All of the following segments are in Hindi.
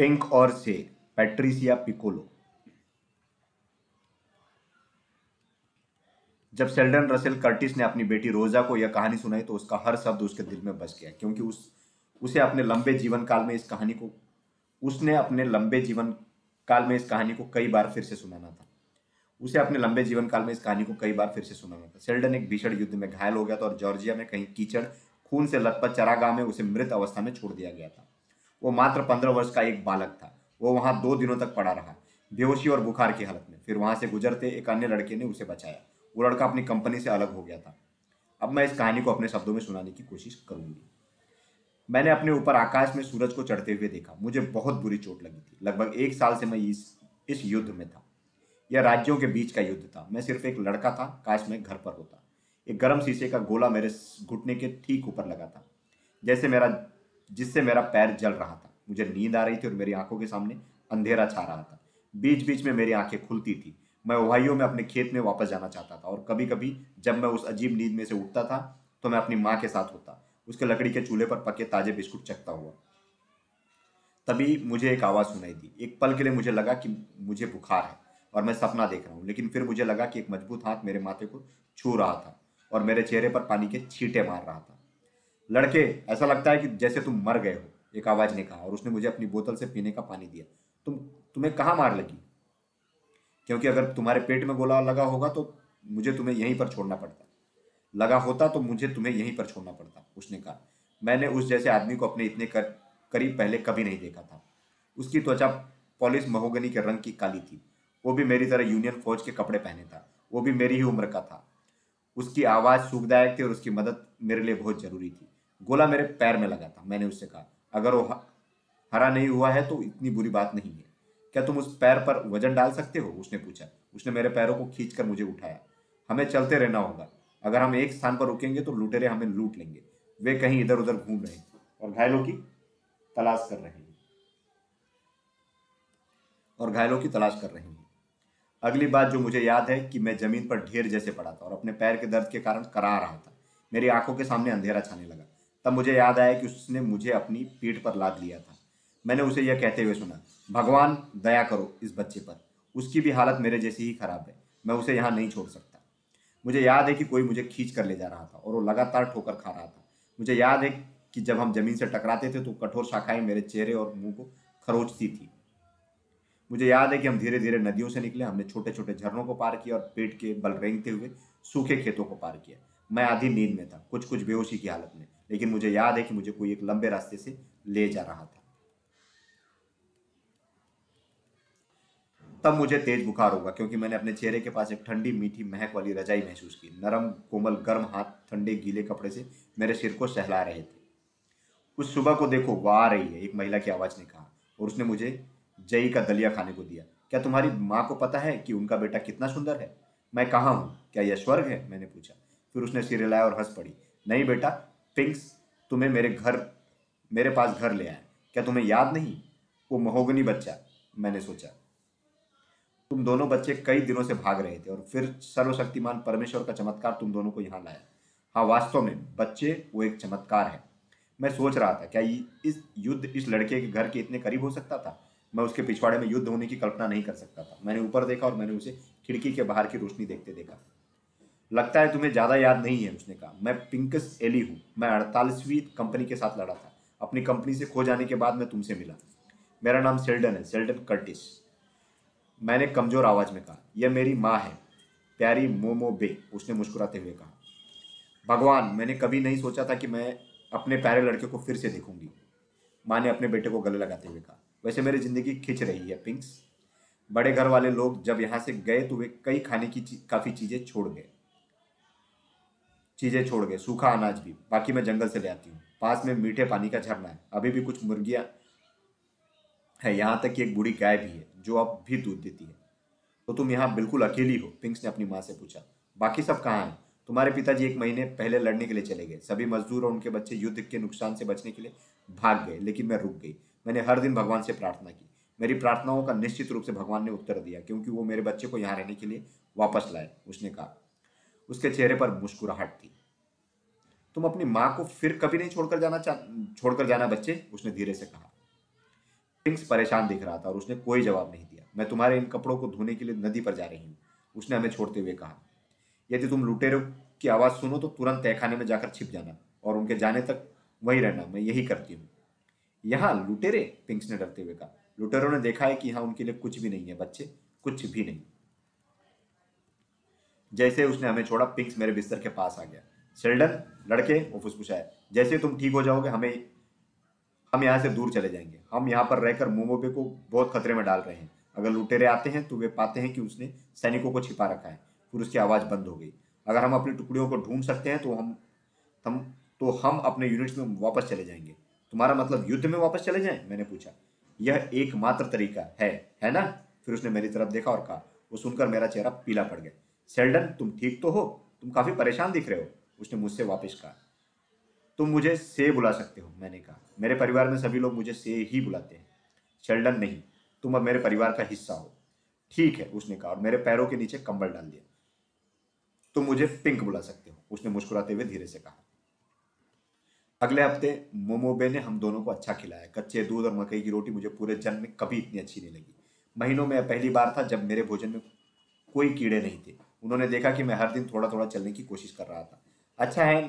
पिंक और से पैट्रिसिया पिकोलो। जब सेल्डन रसेल कर्टिस ने अपनी बेटी रोजा को यह कहानी सुनाई तो उसका हर शब्द उसके दिल में बस गया, क्योंकि उस, उसे अपने लंबे जीवन काल में इस कहानी को, उसने अपने लंबे जीवन काल में इस कहानी को कई बार फिर से सुनाना था। उसे अपने लंबे जीवन काल में इस कहानी को कई बार फिर से सुनाना था। सेल्डन एक भीषण युद्ध में घायल हो गया था और जॉर्जिया में कहीं कीचड़, खून से लथपथ चरागाह में उसे मृत अवस्था में छोड़ दिया गया था। वो मात्र पंद्रह वर्ष का एक बालक था। वो वहाँ दो दिनों तक पड़ा रहा, बेहोशी और बुखार की हालत में। फिर वहाँ से गुजरते एक अन्य लड़के ने उसे बचाया। वो लड़का अपनी कंपनी से अलग हो गया था। अब मैं इस कहानी को अपने शब्दों में सुनाने की कोशिश करूँगी। मैंने अपने ऊपर आकाश में सूरज को चढ़ते हुए देखा। मुझे बहुत बुरी चोट लगी थी। लगभग एक साल से मैं इस इस युद्ध में था। यह राज्यों के बीच का युद्ध था। मैं सिर्फ़ एक लड़का था। काश मैं घर पर होता। एक गर्म शीशे का गोला मेरे घुटने के ठीक ऊपर लगा था। जैसे मेरा जिससे मेरा पैर जल रहा था। मुझे नींद आ रही थी और मेरी आँखों के सामने अंधेरा छा रहा था। बीच बीच में मेरी आँखें खुलती थी। मैं ओहाइयो में अपने खेत में वापस जाना चाहता था और कभी कभी जब मैं उस अजीब नींद में से उठता था तो मैं अपनी माँ के साथ होता। उसके लकड़ी के चूल्हे पर पके ताजे बिस्कुट चखता हुआ। तभी मुझे एक आवाज़ सुनाई दी। एक पल के लिए मुझे लगा कि मुझे बुखार है और मैं सपना देख रहा हूँ, लेकिन फिर मुझे लगा कि एक मज़बूत हाथ मेरे माथे को छू रहा था और मेरे चेहरे पर पानी के छींटे मार रहा था। लड़के ऐसा लगता है कि जैसे तुम मर गए हो। एक आवाज़ ने कहा और उसने मुझे अपनी बोतल से पीने का पानी दिया। तुम तुम्हें कहाँ मार लगी? क्योंकि अगर तुम्हारे पेट में गोला लगा होगा तो मुझे तुम्हें यहीं पर छोड़ना पड़ता। लगा होता तो मुझे तुम्हें यहीं पर छोड़ना पड़ता उसने कहा। मैंने उस जैसे आदमी को अपने इतने कर, करीब पहले कभी नहीं देखा था। उसकी त्वचा पॉलिस महोगनी के रंग की काली थी। वो भी मेरी तरह यूनियन फौज के कपड़े पहने था। वो भी मेरी ही उम्र का था। उसकी आवाज़ सुखदायक थी और उसकी मदद मेरे लिए बहुत ज़रूरी थी। गोला मेरे पैर में लगा था, मैंने उससे कहा, अगर वो हरा नहीं हुआ है तो इतनी बुरी बात नहीं है। क्या तुम उस पैर पर वज़न डाल सकते हो? उसने पूछा। उसने मेरे पैरों को खींच कर मुझे उठाया। हमें चलते रहना होगा। अगर हम एक स्थान पर रुकेंगे तो लुटेरे हमें लूट लेंगे। वे कहीं इधर उधर घूम रहे हैं और घायलों की तलाश कर रहे हैं। और घायलों की तलाश कर रहे हैं। अगली बात जो मुझे याद है कि मैं ज़मीन पर ढेर जैसे पड़ा था और अपने पैर के दर्द के कारण करा रहा था। मेरी आँखों के सामने अंधेरा छाने लगा। तब मुझे याद आया कि उसने मुझे अपनी पीठ पर लाद लिया था। मैंने उसे यह कहते हुए सुना, भगवान, दया करो इस बच्चे पर। उसकी भी हालत मेरे जैसी ही खराब है। मैं उसे यहाँ नहीं छोड़ सकता। मुझे याद है कि कोई मुझे खींच कर ले जा रहा था और वो लगातार ठोकर खा रहा था। मुझे याद है कि जब हम ज़मीन से टकराते थे तो कठोर शाखाएँ मेरे चेहरे और मुँह को खरोचती थी। मुझे याद है कि हम धीरे धीरे नदियों से निकले, हमने छोटे छोटे झरनों को पार किया और पेट के बल रेंगते हुए सूखे खेतों को पार किया। मैं आधी नींद में था कुछ कुछ बेहोशी की हालत में। लेकिन मुझे याद है कि मुझे कोई एक लंबे रास्ते से ले जा रहा था। तब मुझे तेज बुखार होगा, क्योंकि मैंने अपने चेहरे के पास एक ठंडी मीठी महक वाली रजाई महसूस की। नरम, कोमल, गर्म हाथ, ठंडे गीले कपड़े से मेरे सिर को सहला रहे थे। उस सुबह को देखो, वो आ रही है, एक महिला की आवाज़ ने कहा, और उसने मुझे जई का दलिया खाने को दिया। क्या तुम्हारी माँ को पता है कि उनका बेटा कितना सुंदर है? मैं कहाँ हूँ? क्या यह स्वर्ग है? मैंने पूछा। फिर उसने सिर हिलाया और हंस पड़ी, नहीं बेटा पिंक्स तुम्हें मेरे घर, मेरे पास घर ले आए। क्या तुम्हें याद नहीं? वो महोगनी बच्चा, मैंने सोचा। तुम दोनों बच्चे कई दिनों से भाग रहे थे और फिर सर्वशक्तिमान परमेश्वर का चमत्कार तुम दोनों को यहाँ लाया। हाँ वास्तव में बच्चे, वो एक चमत्कार है। मैं सोच रहा था, क्या इस युद्ध, इस लड़के के घर के इतने करीब हो सकता था? मैं उसके पिछवाड़े में युद्ध होने की कल्पना नहीं कर सकता था। मैंने ऊपर देखा और मैंने उसे खिड़की के बाहर की रोशनी देखते देखा। लगता है तुम्हें ज़्यादा याद नहीं है उसने कहा। मैं पिंकस एली हूँ। मैं अड़तालीसवीं कंपनी के साथ लड़ा था। अपनी कंपनी से खो जाने के बाद मैं तुमसे मिला। मेरा नाम सेल्डन है सेल्डन कर्टिस। मैंने कमज़ोर आवाज़ में कहा, यह मेरी माँ है, प्यारी मोमो बे, उसने मुस्कुराते हुए कहा। भगवान, मैंने कभी नहीं सोचा था कि मैं अपने प्यारे लड़के को फिर से देखूँगी। माँ ने अपने बेटे को गले लगाते हुए कहा, वैसे मेरी ज़िंदगी खिंच रही है, पिंक्स। बड़े घर वाले लोग जब यहाँ से गए तो वे कई खाने की काफ़ी चीज़ें छोड़ गए। चीज़ें छोड़ गए, सूखा अनाज भी। बाकी मैं जंगल से ले आती हूँ। पास में मीठे पानी का झरना है। अभी भी कुछ मुर्गियाँ है, यहाँ तक कि एक बूढ़ी गाय भी है, जो अब भी दूध देती है। तो तुम यहाँ बिल्कुल अकेली हो, पिंक्स ने अपनी माँ से पूछा। बाकी सब कहाँ हैं? तुम्हारे पिताजी एक महीने पहले लड़ने के लिए चले गए। सभी मजदूर और उनके बच्चे युद्ध के नुकसान से बचने के लिए भाग गए, लेकिन मैं रुक गई। मैंने हर दिन भगवान से प्रार्थना की। मेरी प्रार्थनाओं का निश्चित रूप से भगवान ने उत्तर दिया, क्योंकि वो मेरे बच्चे को यहाँ रहने के लिए वापस लाए, उसने कहा। उसके चेहरे पर मुस्कुराहट थी। तुम अपनी माँ को फिर कभी नहीं छोड़कर जाना छोड़कर जाना बच्चे, उसने धीरे से कहा। पिंक्स परेशान दिख रहा था और उसने कोई जवाब नहीं दिया। मैं तुम्हारे इन कपड़ों को धोने के लिए नदी पर जा रही हूँ, उसने हमें छोड़ते हुए कहा। यदि तुम लुटेरों की आवाज़ सुनो तो तुरंत तहखाने में जाकर छिप जाना और उनके जाने तक वही रहना, मैं यही करती हूँ। यहाँ लुटेरे? पिंक्स ने डरते हुए कहा। लुटेरों ने देखा है कि यहाँ उनके लिए कुछ भी नहीं है बच्चे, कुछ भी नहीं। जैसे उसने हमें छोड़ा पिंक्स मेरे बिस्तर के पास आ गया। शेल्डन लड़के, वो फुसफुसाया जैसे तुम ठीक हो जाओगे, हमें, हम यहाँ से दूर चले जाएँगे। हम यहाँ पर रहकर मोमोबे को बहुत खतरे में डाल रहे हैं। अगर लुटेरे आते हैं तो वे पाते हैं कि उसने सैनिकों को छिपा रखा है, फिर उसकी आवाज़ बंद हो गई। अगर हम अपनी टुकड़ियों को ढूंढ सकते हैं तो हम हम तो हम अपने यूनिट्स में वापस चले जाएँगे। तुम्हारा मतलब युद्ध में वापस चले जाएँ? मैंने पूछा। यह एकमात्र तरीका है है ना? फिर उसने मेरी तरफ़ देखा और कहा, वो सुनकर मेरा चेहरा पीला पड़ गया। सेल्डन तुम ठीक तो हो? तुम काफ़ी परेशान दिख रहे हो? उसने मुझसे वापस कहा। तुम मुझे से बुला सकते हो, मैंने कहा। मेरे परिवार में सभी लोग मुझे से ही बुलाते हैं। शेल्डन नहीं। तुम अब मेरे परिवार का हिस्सा हो। ठीक है, उसने कहा, और मेरे पैरों के नीचे कंबल डाल दिया। तुम मुझे पिंक बुला सकते हो, उसने मुस्कुराते हुए धीरे से कहा। अगले हफ़्ते मोमोबे ने हम दोनों को अच्छा खिलाया। कच्चे दूध और मकई की रोटी मुझे पूरे जन्म में कभी इतनी अच्छी नहीं लगी। महीनों में पहली बार था जब मेरे भोजन में कोई कीड़े नहीं थे। उन्होंने देखा कि मैं हर दिन थोड़ा थोड़ा चलने की कोशिश कर रहा था। अच्छा है,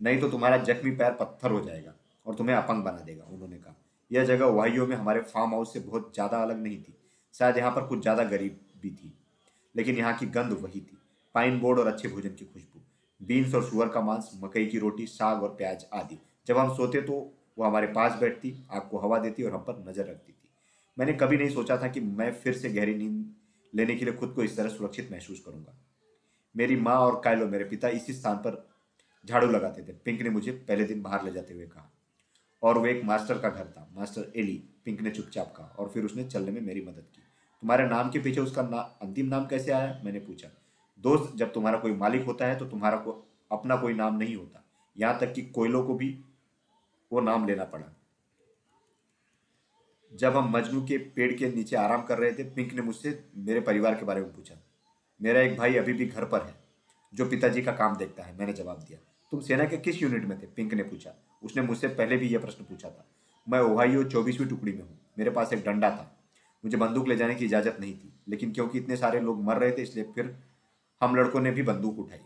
नहीं तो तुम्हारा जख्मी पैर पत्थर हो जाएगा और तुम्हें अपंग बना देगा, उन्होंने कहा। यह जगह ओहाइयो में हमारे फार्म हाउस से बहुत ज़्यादा अलग नहीं थी। शायद यहाँ पर कुछ ज़्यादा गरीब भी थी, लेकिन यहाँ की गंध वही थी। पाइन बोर्ड और अच्छे भोजन की खुशबू बीन्स और सुअर का मांस, मकई की रोटी, साग और प्याज आदि। जब हम सोते तो वो हमारे पास बैठती, आग को हवा देती और हम पर नज़र रखती थी। मैंने कभी नहीं सोचा था कि मैं फिर से गहरी नींद लेने के लिए खुद को इस तरह सुरक्षित महसूस करूँगा। मेरी माँ और कायलो मेरे पिता इसी स्थान पर झाड़ू लगाते थे। पिंक ने मुझे पहले दिन बाहर ले जाते हुए कहा। और वो एक मास्टर का घर था, मास्टर एली। पिंक ने चुपचाप कहा और फिर उसने चलने में मेरी मदद की। तुम्हारे नाम के पीछे उसका ना, अंतिम नाम कैसे आया? मैंने पूछा। दोस्त, जब तुम्हारा कोई मालिक होता है तो तुम्हारा को, अपना कोई नाम नहीं होता। यहाँ तक कि कोयलों को भी वो नाम लेना पड़ा। जब हम मजनू के पेड़ के नीचे आराम कर रहे थे, पिंक ने मुझसे मेरे परिवार के बारे में पूछा, मेरा एक भाई अभी भी घर पर है, जो पिताजी का काम देखता है, मैंने जवाब दिया। तुम सेना के किस यूनिट में थे? पिंक ने पूछा। उसने मुझसे पहले भी यह प्रश्न पूछा था। मैं ओहाइयो चौबीसवीं टुकड़ी में हूँ। मेरे पास एक डंडा था। मुझे बंदूक ले जाने की इजाज़त नहीं थी, लेकिन क्योंकि इतने सारे लोग मर रहे थे, इसलिए फिर हम लड़कों ने भी बंदूक उठाई।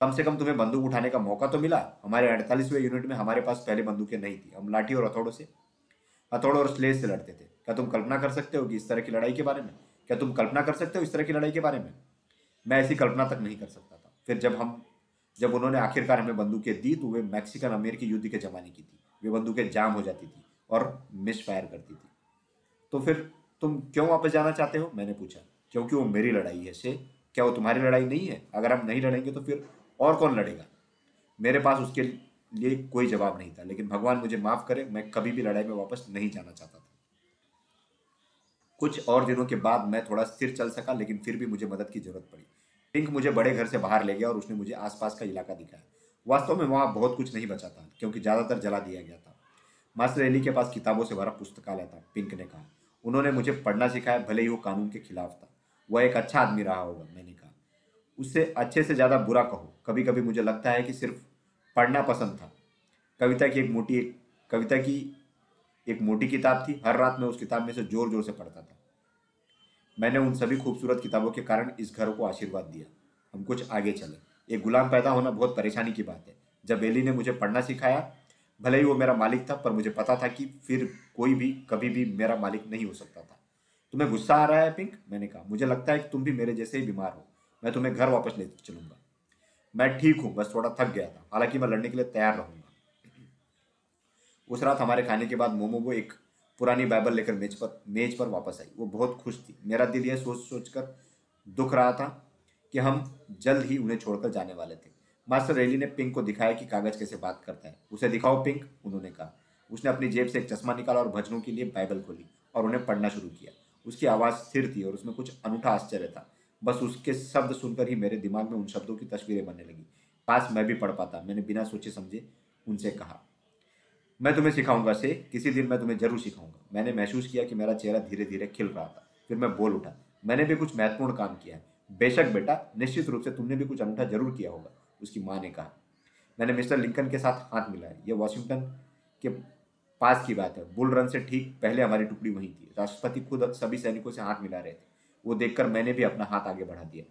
कम से कम तुम्हें बंदूक उठाने का मौका तो मिला। हमारे अड़तालीसवें यूनिट में हमारे पास पहले बंदूकें नहीं थी। हम लाठी और हथौड़ों से हथौड़ों और स्लेज से लड़ते थे। क्या तुम कल्पना कर सकते हो कि इस तरह की लड़ाई के बारे में? क्या तुम कल्पना कर सकते हो इस तरह की लड़ाई के बारे में? मैं ऐसी कल्पना तक नहीं कर सकता था। फिर जब हम, जब उन्होंने आखिरकार हमें बंदूकें दी तो वे मैक्सिकन अमेरिकी युद्ध के ज़माने की थी। वे बंदूकें जाम हो जाती थी और मिस फायर करती थी। तो फिर तुम क्यों वापस जाना चाहते हो? मैंने पूछा। क्योंकि वो मेरी लड़ाई है से क्या वो तुम्हारी लड़ाई नहीं है? अगर हम नहीं लड़ेंगे तो फिर और कौन लड़ेगा? मेरे पास उसके लिए कोई जवाब नहीं था, लेकिन भगवान मुझे माफ़ करे, मैं कभी भी लड़ाई में वापस नहीं जाना चाहता था। कुछ और दिनों के बाद मैं थोड़ा स्थिर चल सका, लेकिन फिर भी मुझे मदद की ज़रूरत पड़ी। पिंक मुझे बड़े घर से बाहर ले गया और उसने मुझे आसपास का इलाका दिखाया। वास्तव में वहाँ बहुत कुछ नहीं बचा था, क्योंकि ज़्यादातर जला दिया गया था। मास्टर एली के पास किताबों से भरा पुस्तकालय था, पिंक ने कहा। उन्होंने मुझे पढ़ना सिखाया, भले ही वो कानून के खिलाफ था। वह एक अच्छा आदमी रहा होगा, मैंने कहा। उससे अच्छे से ज़्यादा बुरा कहो। कभी कभी मुझे लगता है कि सिर्फ़ पढ़ना पसंद था। कविता की एक मोटी एक कविता की एक मोटी किताब थी। हर रात में उस किताब में से ज़ोर ज़ोर से पढ़ता था। मैंने उन सभी खूबसूरत किताबों के कारण इस घर को आशीर्वाद दिया। हम कुछ आगे चले। एक गुलाम पैदा होना बहुत परेशानी की बात है। जब एली ने मुझे पढ़ना सिखाया, भले ही वो मेरा मालिक था, पर मुझे पता था कि फिर कोई भी, कभी भी मेरा मालिक नहीं हो सकता था। तुम्हें गुस्सा आ रहा है पिंक? मैंने कहा, मुझे लगता है कि तुम भी मेरे जैसे ही बीमार हो। मैं तुम्हें घर वापस ले चलूँगा। मैं ठीक हूँ, बस थोड़ा थक गया था। हालाँकि मैं लड़ने के लिए तैयार रहूँगा। उस रात हमारे खाने के बाद मोमो वो एक पुरानी बाइबल लेकर मेज पर मेज पर वापस आई। वो बहुत खुश थी। मेरा दिल यह सोच सोच कर दुख रहा था कि हम जल्द ही उन्हें छोड़कर जाने वाले थे। मास्टर रेली ने पिंक को दिखाया कि कागज़ कैसे बात करता है। उसे दिखाओ पिंक, उन्होंने कहा। उसने अपनी जेब से एक चश्मा निकाला और भजनों के लिए बाइबल खोली और उन्हें पढ़ना शुरू किया। उसकी आवाज़ स्थिर थी और उसमें कुछ अनूठा आश्चर्य था। बस उसके शब्द सुनकर ही मेरे दिमाग में उन शब्दों की तस्वीरें बनने लगी। पास मैं भी पढ़ पाता, मैंने बिना सोचे समझे उनसे कहा, मैं तुम्हें सिखाऊँगा, से किसी दिन मैं तुम्हें ज़रूर सिखाऊँगा। मैंने महसूस किया कि मेरा चेहरा धीरे धीरे खिल रहा था, फिर मैं बोल उठा, मैंने भी कुछ महत्वपूर्ण काम किया है। बेशक बेटा, निश्चित रूप से तुमने भी कुछ अनूठा ज़रूर किया होगा, उसकी माँ ने कहा। मैंने मिस्टर लिंकन के साथ हाथ मिलाया यह वॉशिंगटन के पास की बात है। बुल रन से ठीक पहले हमारी टुकड़ी वहीं थी। राष्ट्रपति खुद सभी सैनिकों से हाथ मिला रहे थे। वो देखकर मैंने भी अपना हाथ आगे बढ़ा दिया।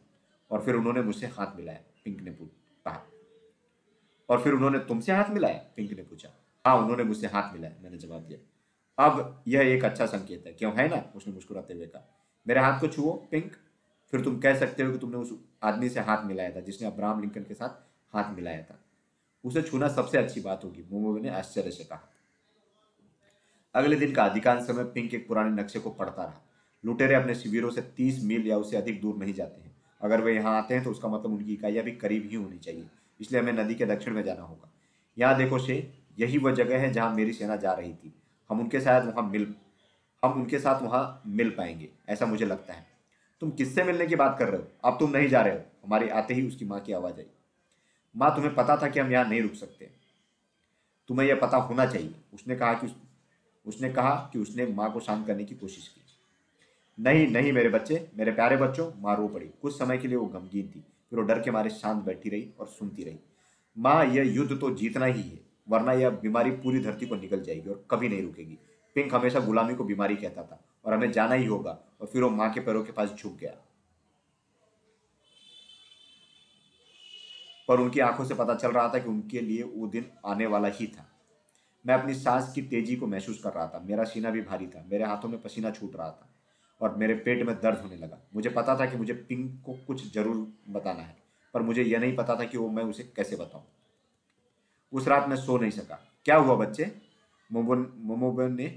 और फिर उन्होंने मुझसे हाथ मिलाया, पिंक ने कहा। और फिर उन्होंने तुमसे हाथ मिलाया? पिंक ने पूछा। हाँ उन्होंने मुझसे हाथ मिलाया, मैंने जवाब दिया। अब यह एक अच्छा संकेत है। क्यों, है ना? उसने मुस्कुराते हुए कहा। मेरे हाथ को छुओ, पिंक। फिर तुम कह सकते हो कि तुमने उस आदमी से हाथ मिलाया था, जिसने अब्राहम लिंकन के साथ हाथ मिलाया था। उसे छूना सबसे अच्छी बात होगी मोमो ने आश्चर्य से कहा। अगले दिन का अधिकांश समय पिंक एक पुराने नक्शे को पढ़ता रहा। लुटेरे अपने शिविरों से तीस मील या उससे अधिक दूर नहीं जाते हैं। अगर वे यहाँ आते हैं तो उसका मतलब उनकी इकाइयाँ भी करीब ही होनी चाहिए इसलिए हमें नदी के दक्षिण में जाना होगा। यहाँ देखो शे यही वह जगह है जहाँ मेरी सेना जा रही थी। हम उनके साथ वहाँ मिल हम उनके साथ वहाँ मिल पाएँगे ऐसा मुझे लगता है। तुम किससे मिलने की बात कर रहे हो? अब तुम नहीं जा रहे हो। हमारे आते ही उसकी माँ की आवाज़ आई। माँ तुम्हें पता था कि हम यहाँ नहीं रुक सकते। तुम्हें यह पता होना चाहिए। उसने कहा कि उस, उसने कहा कि उसने माँ को शांत करने की कोशिश की। नहीं नहीं मेरे बच्चे, मेरे प्यारे बच्चों माँ रो पड़ी। कुछ समय के लिए वो गमगीन थी, फिर वो डर के मारे शांत बैठी रही और सुनती रही। माँ, यह युद्ध तो जीतना ही है, वरना यह बीमारी पूरी धरती को निकल जाएगी और कभी नहीं रुकेगी। पिंक हमेशा गुलामी को बीमारी कहता था और हमें जाना ही होगा और फिर वो माँ के पैरों के पास झुक गया। पर उनकी आँखों से पता चल रहा था कि उनके लिए वो दिन आने वाला ही था। मैं अपनी सांस की तेज़ी को महसूस कर रहा था। मेरा सीना भी भारी था, मेरे हाथों में पसीना छूट रहा था। और मेरे पेट में दर्द होने लगा। मुझे पता था कि मुझे पिंक को कुछ ज़रूर बताना है, पर मुझे यह नहीं पता था कि वो मैं उसे कैसे बताऊँ। उस रात मैं सो नहीं सका। क्या हुआ बच्चे? मोमोबन मोमोबन ने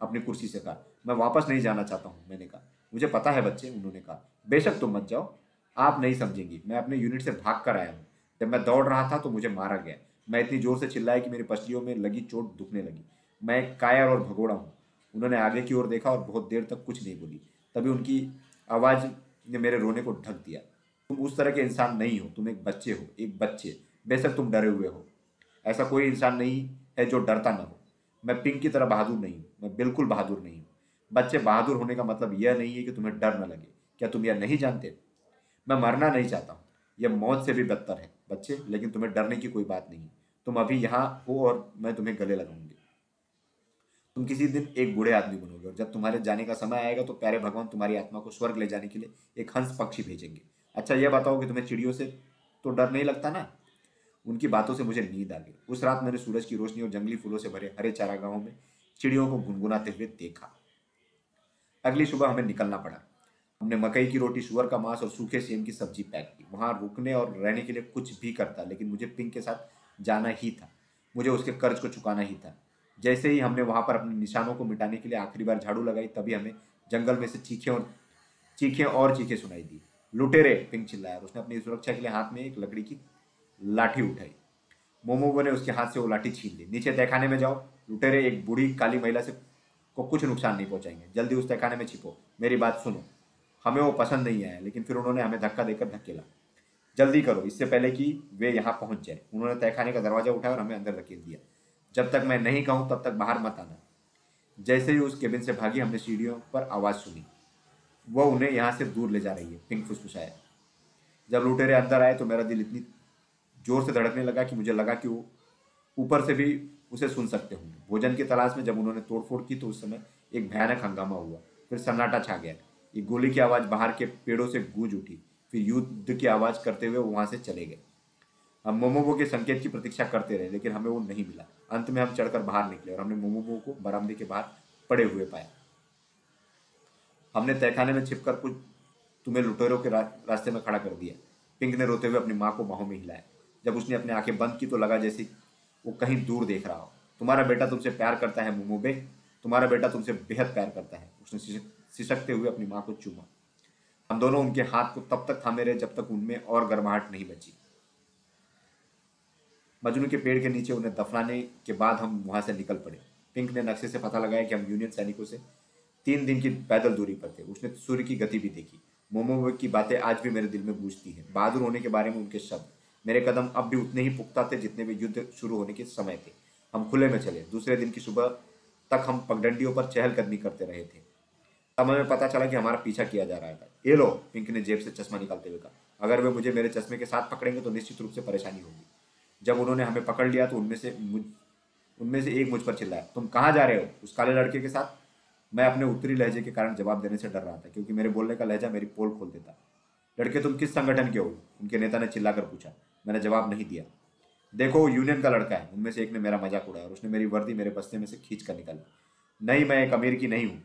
अपनी कुर्सी से कहा, मैं वापस नहीं जाना चाहता हूँ, मैंने कहा। मुझे पता है बच्चे, उन्होंने कहा। बेशक तुम मत जाओ, आप नहीं समझेंगी। मैं अपने यूनिट से भाग कर आया हूँ। जब मैं दौड़ रहा था तो मुझे मारा गया। मैं इतनी ज़ोर से चिल्लाया कि मेरी पसलियों में लगी चोट दुखने लगी। मैं कायर और भगोड़ा हूँ। उन्होंने आगे की ओर देखा और बहुत देर तक कुछ नहीं बोली। तभी उनकी आवाज़ ने मेरे रोने को ढक दिया। तुम उस तरह के इंसान नहीं हो, तुम एक बच्चे हो, एक बच्चे। बेशक तुम डरे हुए हो। ऐसा कोई इंसान नहीं है जो डरता ना हो। मैं पिंक की तरह बहादुर नहीं हूँ, मैं बिल्कुल बहादुर नहीं हूँ। बच्चे बहादुर होने का मतलब यह नहीं है कि तुम्हें डर न लगे। क्या तुम यह नहीं जानते? मैं मरना नहीं चाहता हूँ। यह मौत से भी बदतर है। बच्चे, लेकिन तुम्हें डरने की कोई बात नहीं तुम अभी यहाँ हो और मैं तुम्हें गले लगाऊँगी। तुम किसी दिन एक बूढ़े आदमी बनोगे और जब तुम्हारे जाने का समय आएगा तो प्यारे भगवान तुम्हारी आत्मा को स्वर्ग ले जाने के लिए एक हंस पक्षी भेजेंगे। अच्छा यह बताओ कि तुम्हें चिड़ियों से तो डर नहीं लगता ना? उनकी बातों से मुझे नींद आ गई। उस रात मैंने सूरज की रोशनी और जंगली फूलों से भरे हरे चारागाहों में चिड़ियों को गुनगुनाते हुए देखा। अगली सुबह हमें निकलना पड़ा। हमने मकई की रोटी शुअर का मांस और सूखे सेम की सब्ज़ी पैक की। वहाँ रुकने और रहने के लिए कुछ भी करता, लेकिन मुझे पिंक के साथ जाना ही था। मुझे उसके कर्ज को चुकाना ही था। जैसे ही हमने वहाँ पर अपने निशानों को मिटाने के लिए आखिरी बार झाड़ू लगाई, तभी हमें जंगल में से चीखें और चीखें और चीखें सुनाई दी। लुटेरे पिंक चिल्लाया। उसने अपनी सुरक्षा के लिए हाथ में एक लकड़ी की लाठी उठाई। मोमोबो ने उसके हाथ से वो लाठी छीन ली। नीचे तहखाने में जाओ। लुटेरे एक बूढ़ी काली महिला से को कुछ नुकसान नहीं पहुंचाएँगे। जल्दी उस तहखाने में छिपो। मेरी बात सुनो। हमें वो पसंद नहीं आया, लेकिन फिर उन्होंने हमें धक्का देकर धकेला। जल्दी करो। इससे पहले कि वे यहाँ पहुँच जाए। उन्होंने तहखाने का दरवाज़ा उठाया और हमें अंदर धकेल दिया। जब तक मैं नहीं कहूँ, तब तक बाहर मत आना। जैसे ही उस केबिन से भागी, हमने सीढ़ियों पर आवाज़ सुनी। वह उन्हें यहाँ से दूर ले जा रही है, पिंक फुसफुसाया जब लुटेरे अंदर आए तो मेरा दिल इतनी ज़ोर से धड़कने लगा कि मुझे लगा कि वो ऊपर से भी उसे सुन सकते होंगे। भोजन की तलाश में जब उन्होंने तोड़फोड़ की तो उस समय एक भयानक हंगामा हुआ। फिर सन्नाटा छा गया। एक गोली की आवाज़ बाहर के पेड़ों से गूंज उठी। फिर युद्ध की आवाज़ करते हुए वहाँ से चले गए। हम मोमोबो के संकेत की प्रतीक्षा करते रहे, लेकिन हमें वो नहीं मिला। अंत में हम चढ़कर बाहर निकले और हमने मोमोबो को बरामदे के बाहर पड़े हुए पाया हमने तहखाने में छिपकर कुछ तुम्हें लुटेरों के रा, रास्ते में खड़ा कर दिया। पिंक ने रोते हुए अपनी माँ को बाहों में हिलाया। जब उसने अपनी आँखें बंद की तो लगा जैसे वो कहीं दूर देख रहा हो। तुम्हारा बेटा तुमसे प्यार करता है मोमोबे तुम्हारा बेटा तुमसे बेहद प्यार करता है। उसने सिसकते हुए अपनी माँ को चूमा। हम दोनों उनके हाथ को तब तक थामे रहे जब तक उनमें और गर्माहट नहीं बची। मजनू के पेड़ के नीचे उन्हें दफनाने के बाद हम वहाँ से निकल पड़े। पिंक ने नक्शे से पता लगाया कि हम यूनियन सैनिकों से तीन दिन की पैदल दूरी पर थे। उसने सूर्य की गति भी देखी। मोमो की बातें आज भी मेरे दिल में गूंजती हैं। बहादुर होने के बारे में उनके शब्द। मेरे कदम अब भी उतने ही पुख्ता थे जितने भी युद्ध शुरू होने के समय थे। हम खुले में चले। दूसरे दिन की सुबह तक हम पगडंडियों पर चहलकदमी करते रहे थे। तब हमें पता चला कि हमारा पीछा किया जा रहा था। ये लो, पिंक ने जेब से चश्मा निकालते हुए कहा। अगर वे मुझे मेरे चश्मे के साथ पकड़ेंगे तो निश्चित रूप से परेशानी होगी। जब उन्होंने हमें पकड़ लिया तो उनमें से मुझ, उनमें से एक मुझ पर चिल्लाया, तुम कहाँ जा रहे हो उस काले लड़के के साथ? मैं अपने उत्तरी लहजे के कारण जवाब देने से डर रहा था, क्योंकि मेरे बोलने का लहजा मेरी पोल खोल देता। लड़के, तुम किस संगठन के हो? उनके नेता ने चिल्लाकर पूछा। मैंने जवाब नहीं दिया। देखो, यूनियन का लड़का है, उनमें से एक ने मेरा मज़ाक उड़ाया और उसने मेरी वर्दी मेरे बस्ते में से खींच कर निकाली। नहीं, मैं एक अमीर की नहीं हूँ।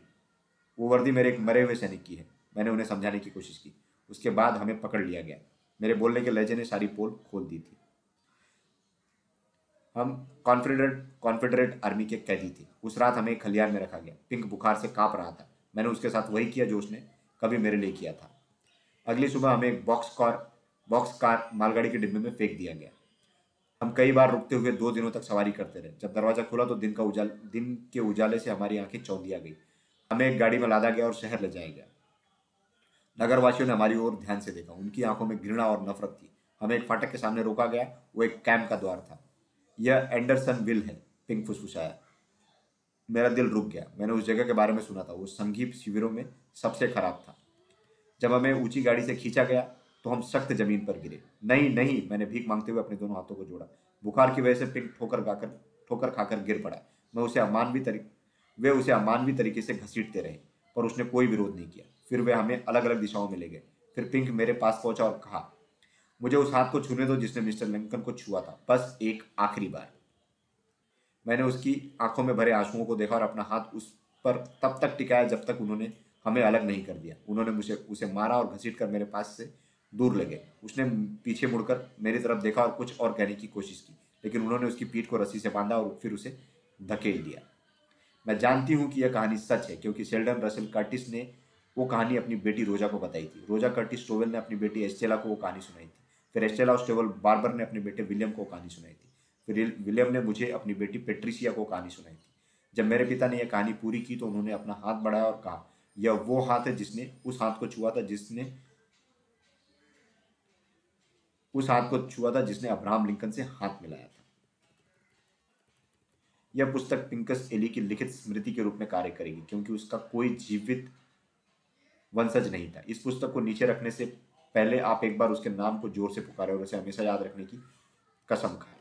वो वर्दी मेरे एक मरे हुए सैनिक की है। मैंने उन्हें समझाने की कोशिश की। उसके बाद हमें पकड़ लिया गया। मेरे बोलने के लहजे ने सारी पोल खोल दी थी। हम कॉन्फेडरेट कॉन्फेडरेट आर्मी के कैदी थे। उस रात हमें खलियान में रखा गया। पिंक बुखार से काँप रहा था। मैंने उसके साथ वही किया जो उसने कभी मेरे लिए किया था। अगली सुबह हमें एक बॉक्स कार बॉक्स कार मालगाड़ी के डिब्बे में फेंक दिया गया। हम कई बार रुकते हुए दो दिनों तक सवारी करते रहे। जब दरवाज़ा खुला तो दिन का उजाल, दिन के उजाले से हमारी आँखें चौंधिया गई। हमें एक गाड़ी में लादा गया और शहर ले जाया गया। नगरवासियों ने हमारी ओर ध्यान से देखा। उनकी आँखों में घृणा और नफरत थी। हमें एक फाटक के सामने रोका गया। वो एक कैंप का द्वार था। यह एंडरसन विल है, पिंक फुसफुसाया। मेरा दिल रुक गया। मैंने उस जगह के बारे में सुना था। वो संगीत शिविरों में सबसे खराब था। जब हमें ऊँची गाड़ी से खींचा गया तो हम सख्त ज़मीन पर गिरे। नहीं नहीं, मैंने भीख मांगते हुए अपने दोनों हाथों को जोड़ा। बुखार की वजह से पिंक ठोकर गाकर, ठोकर खाकर गिर पड़ा। मैं उसे अमानवी तरीके वे उसे अमानवी तरीके से घसीटते रहे, पर उसने कोई विरोध नहीं किया। फिर वे हमें अलग अलग दिशाओं में ले गए। फिर पिंक मेरे पास पहुँचा और कहा मुझे उस हाथ को छूने दो जिसने मिस्टर लिंकन को छुआ था। बस एक आखिरी बार। मैंने उसकी आँखों में भरे आंसुओं को देखा और अपना हाथ उस पर तब तक टिकाया जब तक उन्होंने हमें अलग नहीं कर दिया। उन्होंने मुझे, उसे मारा और घसीट कर मेरे पास से दूर लगे उसने पीछे मुड़कर मेरी तरफ़ देखा और कुछ और कहने की कोशिश की, लेकिन उन्होंने उसकी पीठ को रस्सी से बांधा और फिर उसे धकेल दिया। मैं जानती हूँ कि यह कहानी सच है, क्योंकि सेल्डन रसल कर्टिस ने वो कहानी अपनी बेटी रोजा को बताई थी। रोजा कर्टिस स्टोवेल ने अपनी बेटी एस्टेला को वो कहानी सुनाई थी। फिर एस्टेला और स्टोवेल बार्बर ने अपने बेटे विलियम को कहानी सुनाई थी। फिर विलियम ने मुझे अपनी बेटी पेट्रिसिया को कहानी सुनाई थी। जब मेरे पिता ने यह कहानी पूरी की तो उन्होंने अपना हाथ बढ़ाया और कहा, यह वो हाथ है जिसने, उस हाथ को छुआ था जिसने, उस हाथ को छुआ था जिसने अब्राहम लिंकन से हाथ मिलाया था। यह पुस्तक पिंकस एली की लिखित स्मृति के रूप में कार्य करेगी, क्योंकि उसका कोई जीवित वंशज नहीं था। इस पुस्तक को नीचे रखने से पहले आप एक बार उसके नाम को ज़ोर से पुकारे और उसे हमेशा याद रखने की कसम खाए।